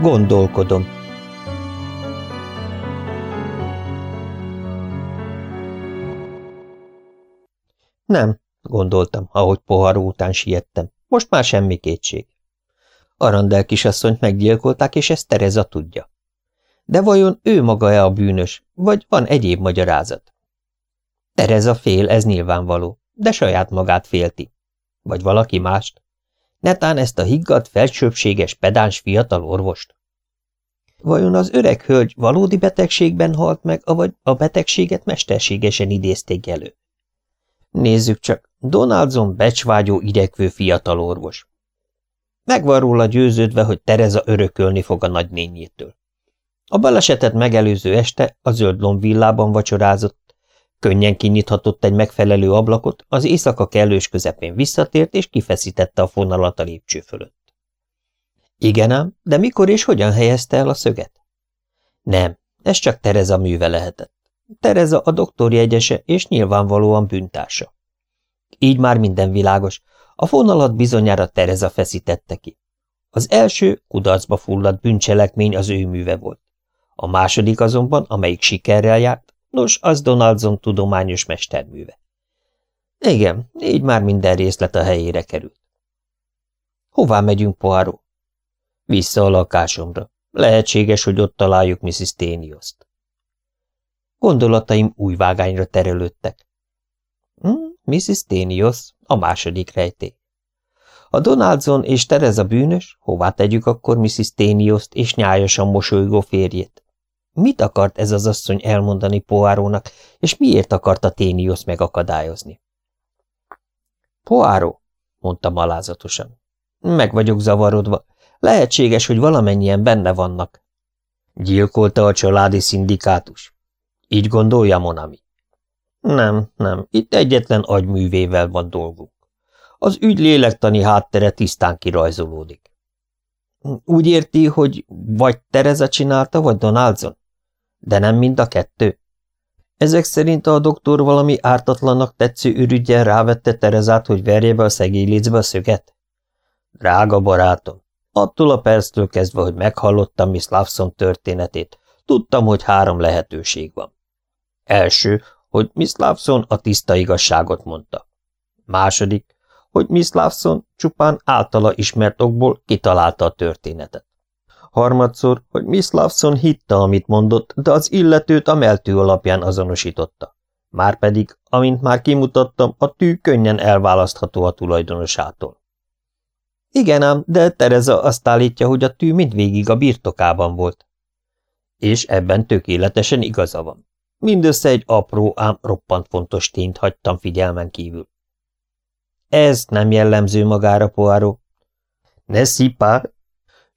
Gondolkodom. Nem, gondoltam, ahogy poharó után siettem. Most már semmi kétség. Arandel kisasszonyt meggyilkolták, és ezt Tereza tudja. De vajon ő maga-e a bűnös, vagy van egyéb magyarázat? Tereza fél, ez nyilvánvaló, de saját magát félti. Vagy valaki mást. Netán ezt a higgadt, felsőbséges, pedáns fiatal orvost. Vajon az öreg hölgy valódi betegségben halt meg, avagy a betegséget mesterségesen idézték elő? Nézzük csak, Donaldson becsvágyó idegvő fiatal orvos. Meg róla győződve, hogy Tereza örökölni fog a nagynényétől. A balesetet megelőző este a zöld lombvillában vacsorázott, könnyen kinyithatott egy megfelelő ablakot, az éjszaka kellős közepén visszatért és kifeszítette a fonalat a lépcső fölött. Igen ám, de mikor és hogyan helyezte el a szöget? Nem, ez csak Tereza műve lehetett. Tereza a doktor jegyese és nyilvánvalóan bűntársa. Így már minden világos, a fonalat bizonyára Tereza feszítette ki. Az első kudarcba fulladt bűncselekmény az ő műve volt. A második azonban, amelyik sikerrel járt, nos, az Donaldson tudományos mesterműve. Igen, így már minden részlet a helyére került. Hová megyünk, Poirot? Vissza a lakásomra. Lehetséges, hogy ott találjuk Mrs. Ténioszt. Gondolataim új vágányra terelődtek. Hm, Mrs. Ténios, a második rejtély. A Donaldson és Tereza bűnös, hová tegyük akkor Mrs. Ténioszt és nyájasan mosolygó férjét? Mit akart ez az asszony elmondani Poárónak, és miért akarta Ténioszt megakadályozni? Poáró, mondta malázatosan. Meg vagyok zavarodva. Lehetséges, hogy valamennyien benne vannak. Gyilkolta a családi szindikátus. Így gondolja, Monami? Nem, nem, itt egyetlen agyművével van dolgunk. Az ügy lélektani háttere tisztán kirajzolódik. Úgy érti, hogy vagy Tereza csinálta, vagy Donaldson? De nem mind a kettő? Ezek szerint a doktor valami ártatlannak tetsző ürügyen rávette Terezát, hogy verje be a szegélylécbe a szöget? Drága barátom, attól a perctől kezdve, hogy meghallottam Miss Lawson történetét, tudtam, hogy három lehetőség van. Első, hogy Miss Lawson a tiszta igazságot mondta. Második, hogy Miss Lawson csupán általa ismert okból kitalálta a történetet. Harmadszor, hogy Miss Lawson hitte, amit mondott, de az illetőt a meltő alapján azonosította. Márpedig, amint már kimutattam, a tű könnyen elválasztható a tulajdonosától. Igen ám, de Tereza azt állítja, hogy a tű mindvégig a birtokában volt. És ebben tökéletesen igaza van. Mindössze egy apró, ám roppant fontos tényt hagytam figyelmen kívül. Ez nem jellemző magára, Poirot. Ne szipár!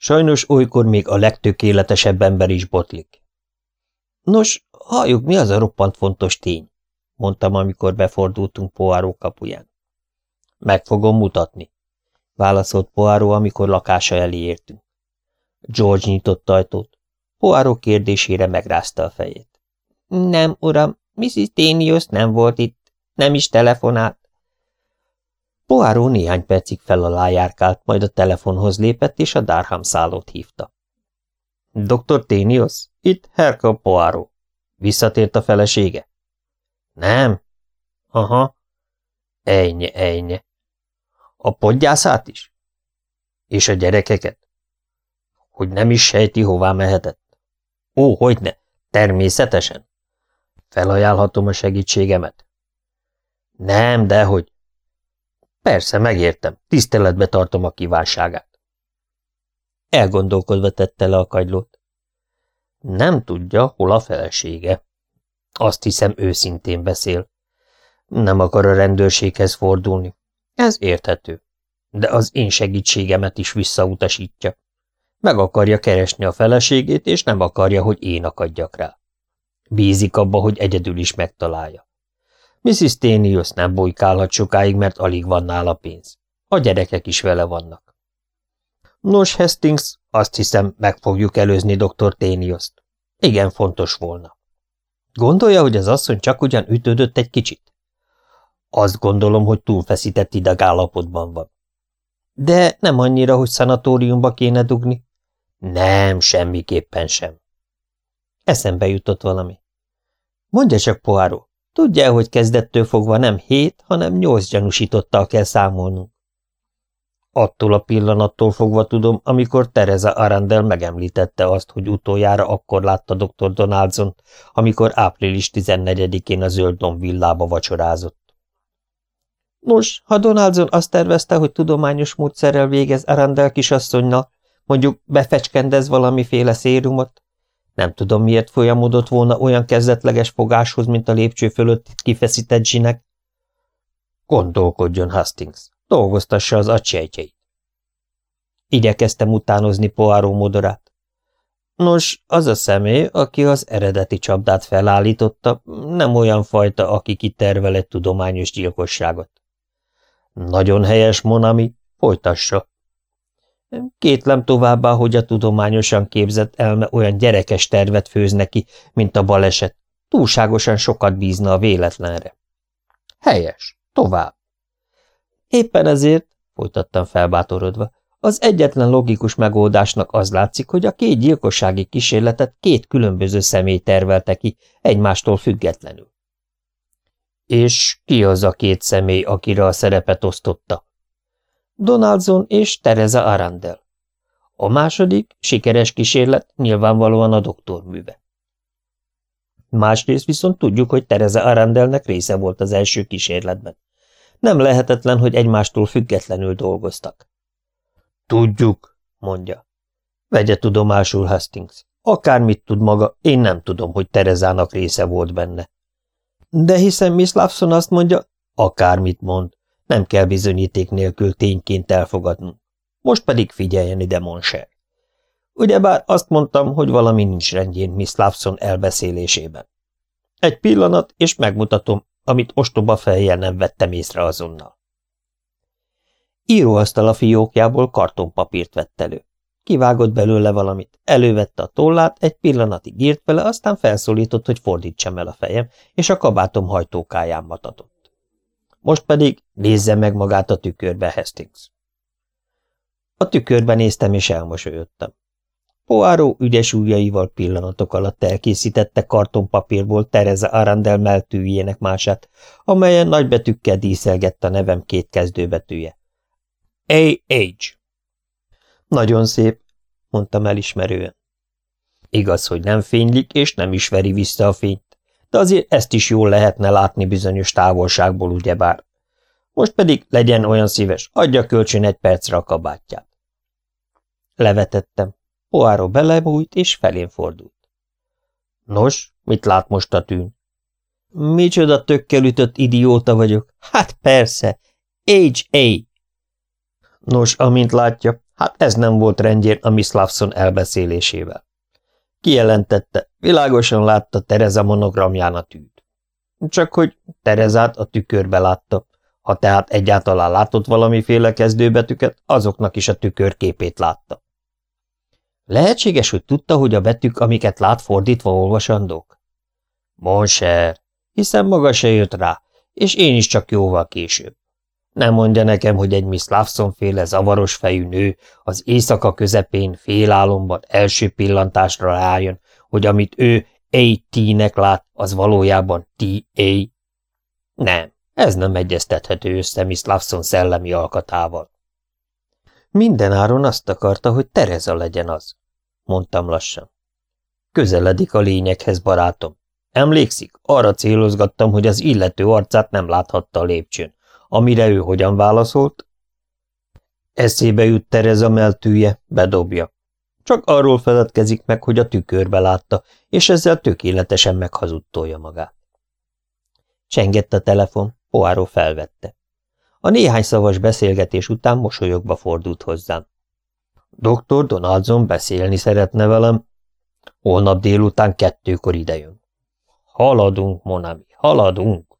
Sajnos olykor még a legtökéletesebb ember is botlik. Nos, halljuk, mi az a roppant fontos tény, mondtam, amikor befordultunk Poirot kapuján. Meg fogom mutatni, válaszolt Poirot, amikor lakása elé értünk. George nyitott ajtót. Poirot kérdésére megrázta a fejét. Nem, uram, Mrs. Ténius nem volt itt, nem is telefonált. Poáró néhány percig fel alá járkált, majd a telefonhoz lépett, és a Darham szállót hívta. Dr. Ténius, itt Herkel Poáró. Visszatért a felesége? Nem. Aha. Ejnye, ejnye. A podgyászát is? És a gyerekeket? Hogy nem is sejti, hová mehetett? Ó, hogyne, természetesen. Felajánlhatom a segítségemet? Nem, dehogy. Persze, megértem. Tiszteletbe tartom a kívánságát. Elgondolkodva tette le a kagylót. Nem tudja, hol a felesége. Azt hiszem, őszintén beszél. Nem akar a rendőrséghez fordulni. Ez érthető. De az én segítségemet is visszautasítja. Meg akarja keresni a feleségét, és nem akarja, hogy én akadjak rá. Bízik abba, hogy egyedül is megtalálja. Mrs. Ténius nem bolykálhat sokáig, mert alig van nála pénz. A gyerekek is vele vannak. Nos, Hastings, azt hiszem, meg fogjuk előzni dr. Téniuszt. Igen fontos volna. Gondolja, hogy az asszony csak ugyan ütődött egy kicsit? Azt gondolom, hogy túlfeszített idegállapotban van. De nem annyira, hogy szanatóriumba kéne dugni. Nem, semmiképpen sem. Eszembe jutott valami. Mondja csak, Poáró, tudja, hogy kezdettől fogva nem hét, hanem nyolc gyanúsítottal kell számolnunk? Attól a pillanattól fogva tudom, amikor Teresa Arandel megemlítette azt, hogy utoljára akkor látta dr. Donaldson, amikor április 14-én a Zöld villába vacsorázott. Nos, ha Donaldson azt tervezte, hogy tudományos módszerrel végez Arandel kisasszonynal, mondjuk befecskendez valamiféle szérumot, nem tudom, miért folyamodott volna olyan kezdetleges fogáshoz, mint a lépcső fölött kifeszített zsinek. Gondolkodjon, Hastings, dolgoztassa az agysejtjeit. Igyekeztem utánozni Poáró modorát. Nos, az a személy, aki az eredeti csapdát felállította, nem olyan fajta, aki kitervel egy tudományos gyilkosságot. Nagyon helyes, Monami, folytassa. Kétlem továbbá, hogy a tudományosan képzett elme olyan gyerekes tervet főz neki, mint a baleset. Túlságosan sokat bízna a véletlenre. Helyes. Tovább. Éppen ezért, folytattam felbátorodva, az egyetlen logikus megoldásnak az látszik, hogy a két gyilkossági kísérletet két különböző személy tervelte ki, egymástól függetlenül. És ki az a két személy, akire a szerepet osztotta? Donaldson és Teresa Arandel. A második, sikeres kísérlet nyilvánvalóan a doktorműve. Másrészt viszont tudjuk, hogy Teresa Arandelnek része volt az első kísérletben. Nem lehetetlen, hogy egymástól függetlenül dolgoztak. Tudjuk, mondja. Vegye tudomásul, Hastings. Akármit tud maga, én nem tudom, hogy Terezának része volt benne. De hiszen Miss Lawson azt mondja, akármit mond. Nem kell bizonyíték nélkül tényként elfogadnunk. Most pedig figyeljen ide, Monser. Ugyebár azt mondtam, hogy valami nincs rendjén Miss Lawson elbeszélésében. Egy pillanat, és megmutatom, amit ostoba fejjel nem vettem észre azonnal. Íróasztal a fiókjából kartonpapírt vett elő. Kivágott belőle valamit, elővette a tollát, egy pillanatig írt vele, aztán felszólított, hogy fordítsam el a fejem, és a kabátom hajtókáján matatott. Most pedig nézze meg magát a tükörbe, Hastings. A tükörben néztem, és elmosolyodtam. Poáró ügyes ujjaival pillanatok alatt elkészítette kartonpapírból Tereza Arandel meltűjének mását, amelyen nagybetűkkel díszelgett a nevem két kezdőbetűje. A.H. Nagyon szép, mondtam elismerően. Igaz, hogy nem fénylik, és nem is veri vissza a fényt, de azért ezt is jól lehetne látni bizonyos távolságból, ugyebár. Most pedig legyen olyan szíves, adja kölcsön egy percre a kabátját. Levetettem. Poáró belebújt, és felén fordult. Nos, mit lát most a tűn? Micsoda tökkel ütött idióta vagyok. Hát persze, H.A. Nos, amint látja, hát ez nem volt rendjén a Miss Lawson elbeszélésével. Kijelentette, világosan látta Tereza monogramján a tűt. Csak hogy Terezát a tükörbe látta, ha tehát egyáltalán látott valamiféle kezdőbetűket, azoknak is a tükörképét látta. Lehetséges, hogy tudta, hogy a betűk, amiket lát fordítva olvasandók? Monser, hiszen maga se jött rá, és én is csak jóval később. Nem mondja nekem, hogy egy Miss Lawson féle zavaros fejű nő az éjszaka közepén félálomban első pillantásra rájön, hogy amit ő A.T.-nek lát, az valójában T.A. Nem, ez nem egyeztethető össze Miss Lawson szellemi alkatával. Mindenáron azt akarta, hogy Tereza legyen az, mondtam lassan. Közeledik a lényeghez, barátom. Emlékszik, arra célozgattam, hogy az illető arcát nem láthatta a lépcsőn, amire ő hogyan válaszolt? Eszébe jut Tereza meltűje, bedobja. Csak arról feledkezik meg, hogy a tükörbe látta, és ezzel tökéletesen meghazudtolja magát. Csengett a telefon, Poáró felvette. A néhány szavas beszélgetés után mosolyogva fordult hozzám. Doktor Donaldson beszélni szeretne velem. Holnap délután kettőkor idejön. Haladunk, Monami, haladunk.